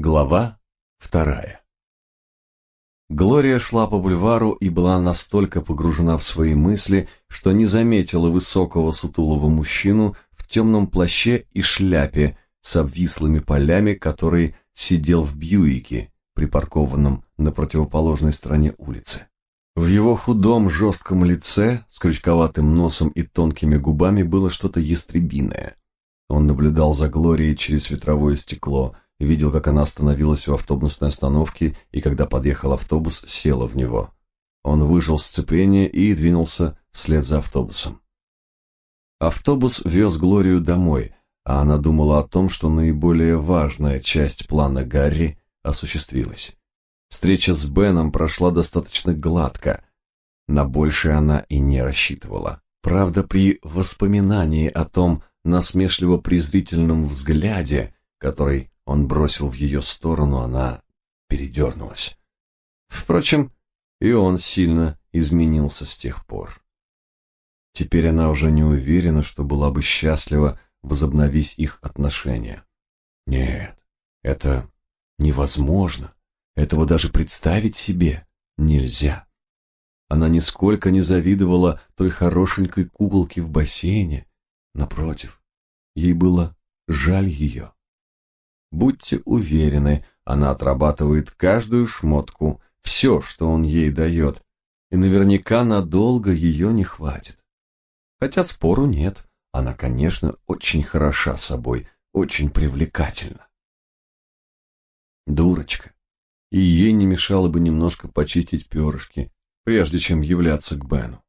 Глава вторая Глория шла по бульвару и была настолько погружена в свои мысли, что не заметила высокого сутулого мужчину в темном плаще и шляпе с обвислыми полями, который сидел в Бьюике, припаркованном на противоположной стороне улицы. В его худом жестком лице с крючковатым носом и тонкими губами было что-то ястребиное. Он наблюдал за Глорией через ветровое стекло – видел, как она остановилась у автобусной остановки и, когда подъехал автобус, села в него. Он выжил сцепление и двинулся вслед за автобусом. Автобус вез Глорию домой, а она думала о том, что наиболее важная часть плана Гарри осуществилась. Встреча с Беном прошла достаточно гладко, на большее она и не рассчитывала. Правда, при воспоминании о том насмешливо-презрительном взгляде, который он бросил в ее сторону, она передернулась. Впрочем, и он сильно изменился с тех пор. Теперь она уже не уверена, что была бы счастлива возобновить их отношения. Нет, это невозможно. Этого даже представить себе нельзя. Она нисколько не завидовала той хорошенькой куколке в бассейне. Напротив, ей было жаль ее. Будьте уверены, она отрабатывает каждую шмотку, все, что он ей дает, и наверняка надолго ее не хватит. Хотя спору нет, она, конечно, очень хороша собой, очень привлекательна. Дурочка. И ей не мешало бы немножко почистить перышки, прежде чем являться к Бену.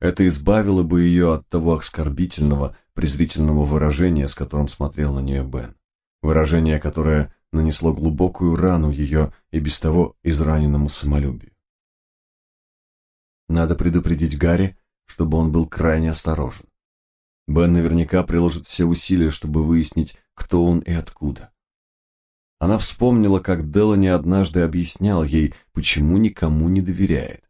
Это избавило бы ее от того оскорбительного, презрительного выражения, с которым смотрел на нее Бен выражение, которое нанесло глубокую рану ее и без того израненному самолюбию. Надо предупредить Гарри, чтобы он был крайне осторожен. Бен наверняка приложит все усилия, чтобы выяснить, кто он и откуда. Она вспомнила, как Делани однажды объяснял ей, почему никому не доверяет.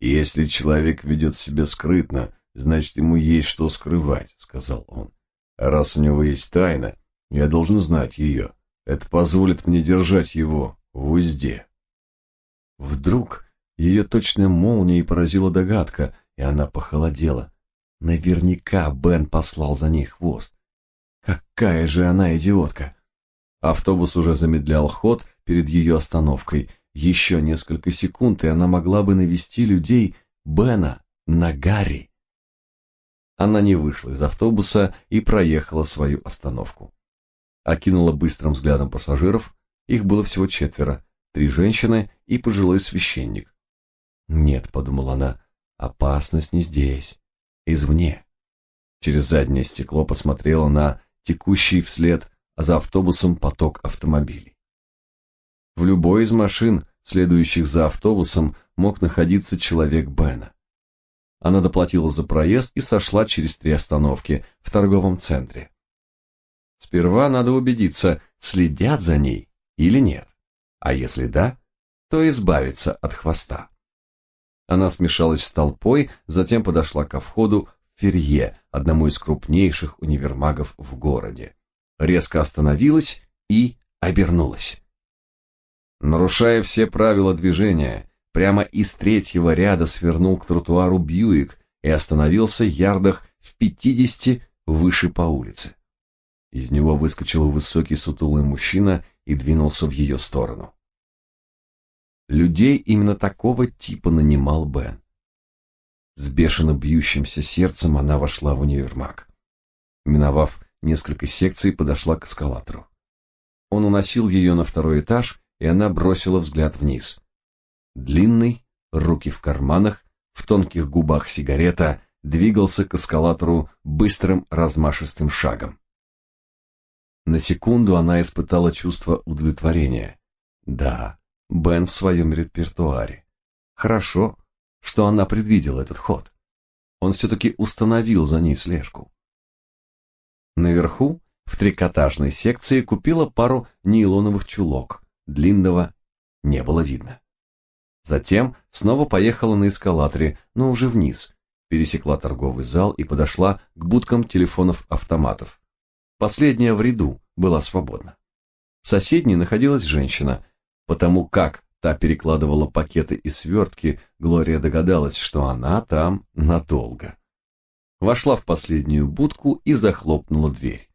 «Если человек ведет себя скрытно, значит, ему есть что скрывать», — сказал он. «А раз у него есть тайна, я должен знать ее. Это позволит мне держать его в узде. Вдруг ее точно молнией поразила догадка, и она похолодела. Наверняка Бен послал за ней хвост. Какая же она идиотка! Автобус уже замедлял ход перед ее остановкой. Еще несколько секунд, и она могла бы навести людей Бена на Гарри. Она не вышла из автобуса и проехала свою остановку окинула быстрым взглядом пассажиров. Их было всего четверо, три женщины и пожилой священник. Нет, подумала она, опасность не здесь, извне. Через заднее стекло посмотрела на текущий вслед за автобусом поток автомобилей. В любой из машин, следующих за автобусом, мог находиться человек Бена. Она доплатила за проезд и сошла через три остановки в торговом центре. Сперва надо убедиться, следят за ней или нет. А если да, то избавиться от хвоста. Она смешалась с толпой, затем подошла ко входу в Ферье, одному из крупнейших универмагов в городе. Резко остановилась и обернулась. Нарушая все правила движения, прямо из третьего ряда свернул к тротуару Бьюик и остановился ярдах в пятидесяти выше по улице. Из него выскочил высокий сутулый мужчина и двинулся в ее сторону. Людей именно такого типа нанимал Бен. С бешено бьющимся сердцем она вошла в универмаг. Миновав несколько секций, подошла к эскалатору. Он уносил ее на второй этаж, и она бросила взгляд вниз. Длинный, руки в карманах, в тонких губах сигарета, двигался к эскалатору быстрым размашистым шагом. На секунду она испытала чувство удовлетворения. Да, Бен в своем репертуаре. Хорошо, что она предвидела этот ход. Он все-таки установил за ней слежку. Наверху, в трикотажной секции, купила пару нейлоновых чулок. Длинного не было видно. Затем снова поехала на эскалаторе, но уже вниз. Пересекла торговый зал и подошла к будкам телефонов-автоматов. Последняя в ряду была свободна. В соседней находилась женщина. Потому как та перекладывала пакеты и свертки, Глория догадалась, что она там надолго. Вошла в последнюю будку и захлопнула дверь.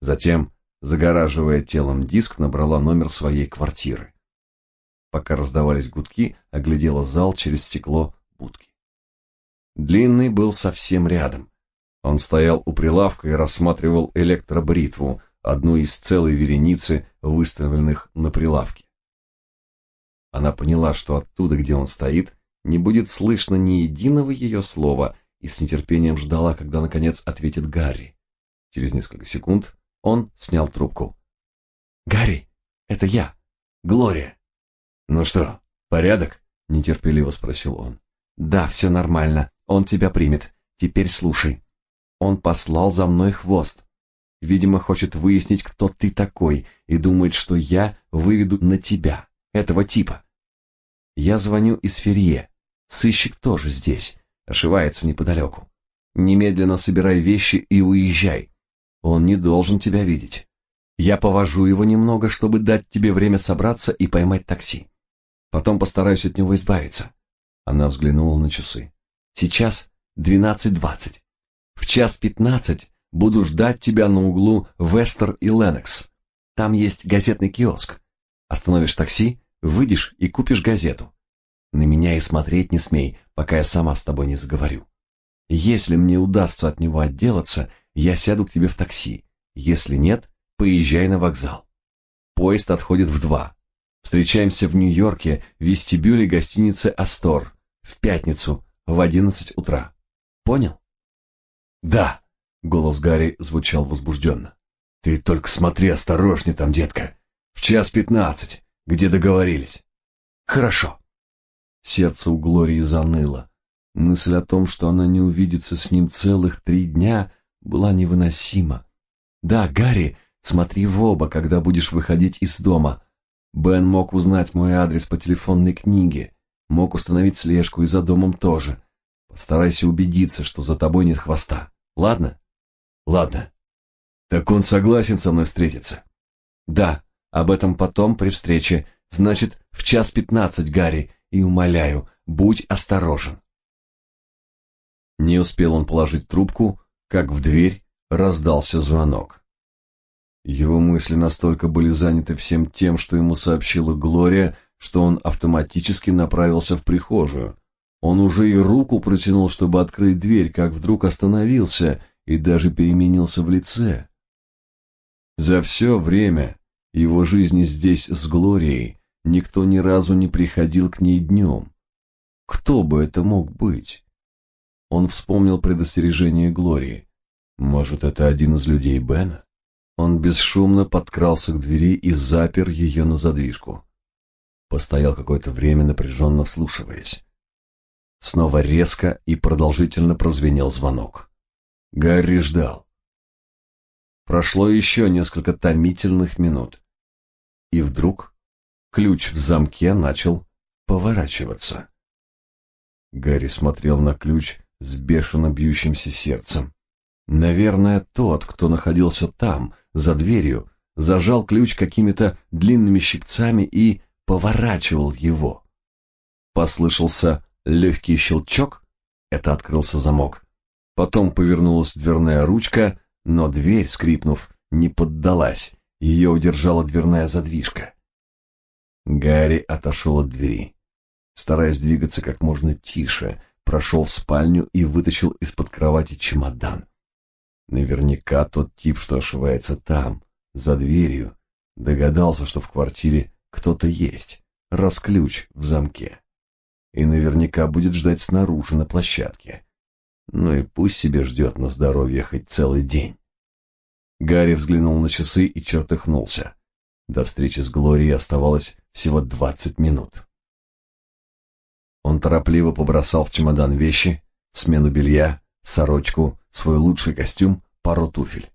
Затем, загораживая телом диск, набрала номер своей квартиры. Пока раздавались гудки, оглядела зал через стекло будки. Длинный был совсем рядом. Он стоял у прилавка и рассматривал электробритву, одну из целой вереницы, выставленных на прилавке. Она поняла, что оттуда, где он стоит, не будет слышно ни единого ее слова, и с нетерпением ждала, когда наконец ответит Гарри. Через несколько секунд он снял трубку. Гарри, это я, Глория. Ну что, порядок? нетерпеливо спросил он. Да, все нормально. Он тебя примет. Теперь слушай. Он послал за мной хвост. Видимо, хочет выяснить, кто ты такой, и думает, что я выведу на тебя, этого типа. Я звоню из Ферье. Сыщик тоже здесь, ошивается неподалеку. Немедленно собирай вещи и уезжай. Он не должен тебя видеть. Я повожу его немного, чтобы дать тебе время собраться и поймать такси. Потом постараюсь от него избавиться. Она взглянула на часы. Сейчас двенадцать двадцать. В час пятнадцать буду ждать тебя на углу Вестер и Ленокс. Там есть газетный киоск. Остановишь такси, выйдешь и купишь газету. На меня и смотреть не смей, пока я сама с тобой не заговорю. Если мне удастся от него отделаться, я сяду к тебе в такси. Если нет, поезжай на вокзал. Поезд отходит в два. Встречаемся в Нью-Йорке в вестибюле гостиницы «Астор» в пятницу в одиннадцать утра. Понял? Да. Голос Гарри звучал возбужденно. Ты только смотри осторожней там, детка. В час пятнадцать, где договорились. Хорошо. Сердце у Глории заныло. Мысль о том, что она не увидится с ним целых три дня, была невыносима. Да, Гарри, смотри в оба, когда будешь выходить из дома. Бен мог узнать мой адрес по телефонной книге, мог установить слежку и за домом тоже. Постарайся убедиться, что за тобой нет хвоста. Ладно? Ладно. Так он согласен со мной встретиться? Да, об этом потом при встрече. Значит, в час пятнадцать, Гарри, и умоляю, будь осторожен. Не успел он положить трубку, как в дверь раздался звонок. Его мысли настолько были заняты всем тем, что ему сообщила Глория, что он автоматически направился в прихожую. Он уже и руку протянул, чтобы открыть дверь, как вдруг остановился и даже переменился в лице. За все время его жизни здесь с Глорией никто ни разу не приходил к ней днем. Кто бы это мог быть? Он вспомнил предостережение Глории. Может, это один из людей Бена? Он бесшумно подкрался к двери и запер ее на задвижку. Постоял какое-то время, напряженно вслушиваясь. Снова резко и продолжительно прозвенел звонок. Гарри ждал. Прошло еще несколько томительных минут. И вдруг ключ в замке начал поворачиваться. Гарри смотрел на ключ с бешено бьющимся сердцем. Наверное, тот, кто находился там, за дверью, зажал ключ какими-то длинными щипцами и поворачивал его. Послышался легкий щелчок, это открылся замок. Потом повернулась дверная ручка, но дверь, скрипнув, не поддалась, ее удержала дверная задвижка. Гарри отошел от двери. Стараясь двигаться как можно тише, прошел в спальню и вытащил из-под кровати чемодан. Наверняка тот тип, что ошивается там, за дверью, догадался, что в квартире кто-то есть, раз ключ в замке и наверняка будет ждать снаружи на площадке. Ну и пусть себе ждет на здоровье хоть целый день. Гарри взглянул на часы и чертыхнулся. До встречи с Глорией оставалось всего двадцать минут. Он торопливо побросал в чемодан вещи, смену белья, сорочку, свой лучший костюм, пару туфель.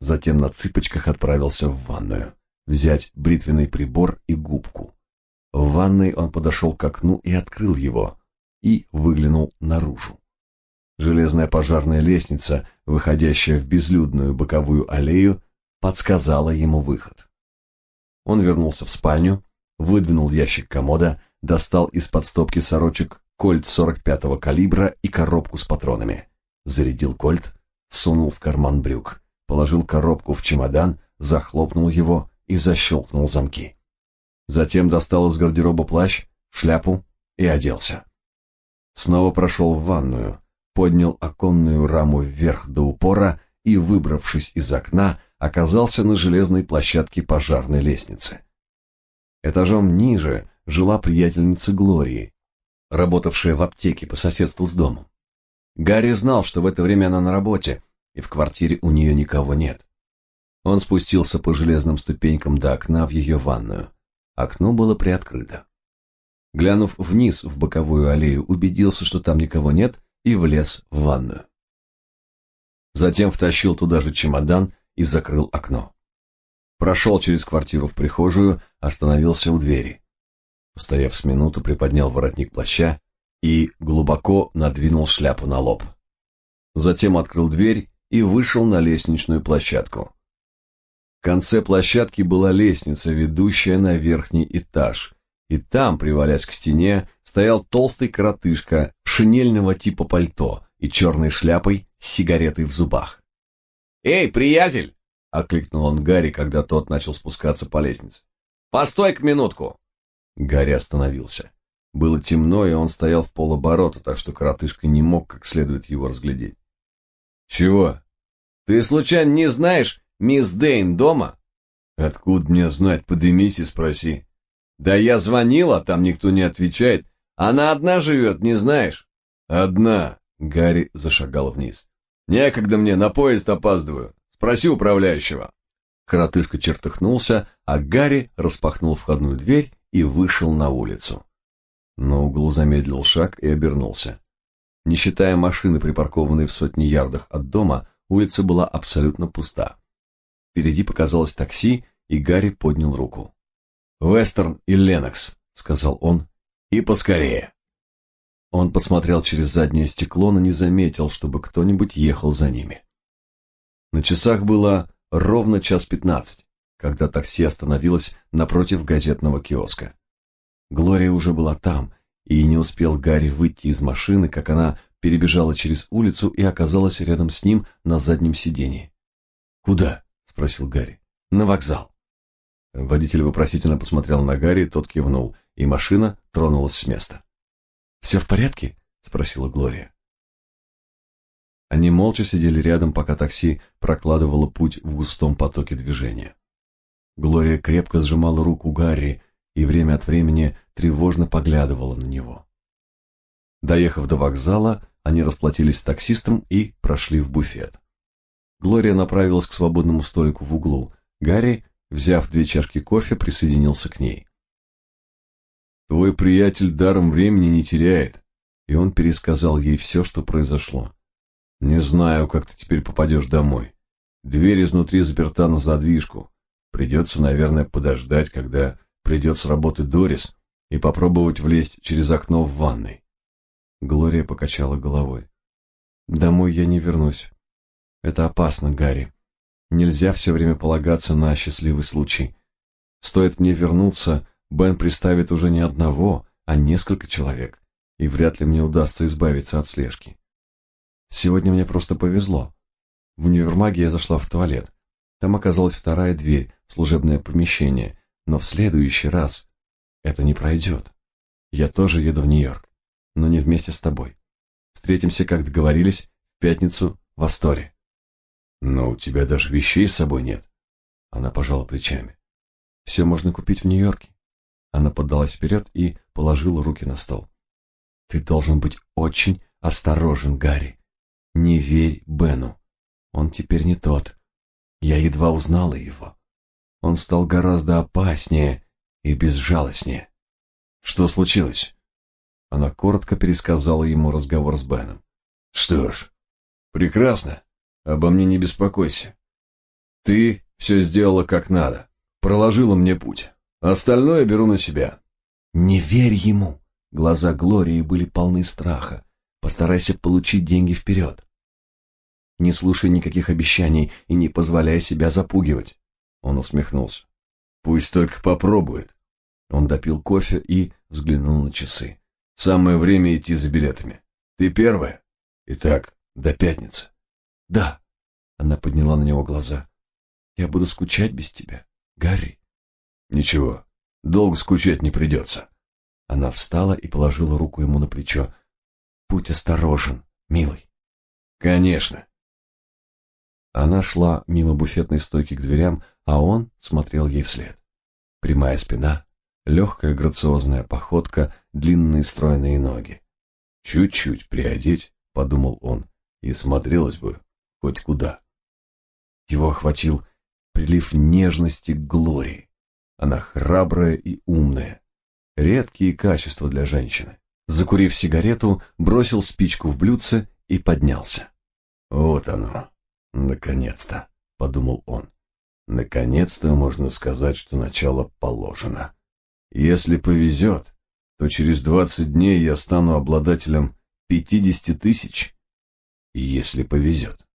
Затем на цыпочках отправился в ванную, взять бритвенный прибор и губку. В ванной он подошел к окну и открыл его, и выглянул наружу. Железная пожарная лестница, выходящая в безлюдную боковую аллею, подсказала ему выход. Он вернулся в спальню, выдвинул ящик комода, достал из-под стопки сорочек кольт 45-го калибра и коробку с патронами. Зарядил кольт, сунул в карман брюк, положил коробку в чемодан, захлопнул его и защелкнул замки. Затем достал из гардероба плащ, шляпу и оделся. Снова прошел в ванную, поднял оконную раму вверх до упора и, выбравшись из окна, оказался на железной площадке пожарной лестницы. Этажом ниже жила приятельница Глории, работавшая в аптеке по соседству с домом. Гарри знал, что в это время она на работе, и в квартире у нее никого нет. Он спустился по железным ступенькам до окна в ее ванную. Окно было приоткрыто. Глянув вниз в боковую аллею, убедился, что там никого нет, и влез в ванную. Затем втащил туда же чемодан и закрыл окно. Прошел через квартиру в прихожую, остановился у двери. Постояв с минуту, приподнял воротник плаща и глубоко надвинул шляпу на лоб. Затем открыл дверь и вышел на лестничную площадку. В конце площадки была лестница, ведущая на верхний этаж, и там, привалясь к стене, стоял толстый коротышка шинельного типа пальто и черной шляпой с сигаретой в зубах. «Эй, приятель!» — окликнул он Гарри, когда тот начал спускаться по лестнице. «Постой-ка минутку!» Гарри остановился. Было темно, и он стоял в полоборота, так что коротышка не мог как следует его разглядеть. «Чего? Ты случайно не знаешь, мисс Дейн дома?» «Откуда мне знать? Подымись и спроси». «Да я звонила, там никто не отвечает. Она одна живет, не знаешь?» «Одна», — Гарри зашагал вниз. «Некогда мне, на поезд опаздываю. Спроси управляющего». Коротышка чертыхнулся, а Гарри распахнул входную дверь и вышел на улицу. На углу замедлил шаг и обернулся. Не считая машины, припаркованной в сотни ярдах от дома, улица была абсолютно пуста. Впереди показалось такси, и Гарри поднял руку. «Вестерн и Ленокс», — сказал он, — «и поскорее». Он посмотрел через заднее стекло, но не заметил, чтобы кто-нибудь ехал за ними. На часах было ровно час пятнадцать, когда такси остановилось напротив газетного киоска. Глория уже была там, и не успел Гарри выйти из машины, как она перебежала через улицу и оказалась рядом с ним на заднем сиденье. «Куда?» — спросил Гарри. «На вокзал». Водитель вопросительно посмотрел на Гарри, тот кивнул, и машина тронулась с места. «Все в порядке?» — спросила Глория. Они молча сидели рядом, пока такси прокладывало путь в густом потоке движения. Глория крепко сжимала руку Гарри и время от времени тревожно поглядывала на него. Доехав до вокзала, они расплатились с таксистом и прошли в буфет. Глория направилась к свободному столику в углу. Гарри, взяв две чашки кофе, присоединился к ней. «Твой приятель даром времени не теряет», и он пересказал ей все, что произошло. Не знаю, как ты теперь попадешь домой. Дверь изнутри заперта на задвижку. Придется, наверное, подождать, когда придет с работы Дорис, и попробовать влезть через окно в ванной. Глория покачала головой. Домой я не вернусь. Это опасно, Гарри. Нельзя все время полагаться на счастливый случай. Стоит мне вернуться, Бен приставит уже не одного, а несколько человек, и вряд ли мне удастся избавиться от слежки. Сегодня мне просто повезло. В универмаге я зашла в туалет. Там оказалась вторая дверь служебное помещение, но в следующий раз это не пройдет. Я тоже еду в Нью-Йорк, но не вместе с тобой. Встретимся, как договорились, в пятницу в Асторе. Но у тебя даже вещей с собой нет. Она пожала плечами. Все можно купить в Нью-Йорке. Она поддалась вперед и положила руки на стол. Ты должен быть очень осторожен, Гарри. Не верь Бену. Он теперь не тот. Я едва узнала его. Он стал гораздо опаснее и безжалостнее. Что случилось? Она коротко пересказала ему разговор с Беном. Что ж, прекрасно. Обо мне не беспокойся. Ты все сделала как надо. Проложила мне путь. Остальное беру на себя. Не верь ему. Глаза Глории были полны страха. Постарайся получить деньги вперед. Не слушай никаких обещаний и не позволяй себя запугивать. Он усмехнулся. Пусть только попробует. Он допил кофе и взглянул на часы. Самое время идти за билетами. Ты первая? Итак, до пятницы. Да. Она подняла на него глаза. Я буду скучать без тебя, Гарри. Ничего, долго скучать не придется. Она встала и положила руку ему на плечо. Будь осторожен, милый. Конечно. Она шла мимо буфетной стойки к дверям, а он смотрел ей вслед. Прямая спина, легкая грациозная походка, длинные стройные ноги. Чуть-чуть приодеть, подумал он, и смотрелось бы хоть куда. Его охватил прилив нежности к Глории. Она храбрая и умная. Редкие качества для женщины. Закурив сигарету, бросил спичку в блюдце и поднялся. Вот оно. Наконец-то, подумал он. Наконец-то можно сказать, что начало положено. Если повезет, то через двадцать дней я стану обладателем пятидесяти тысяч, если повезет.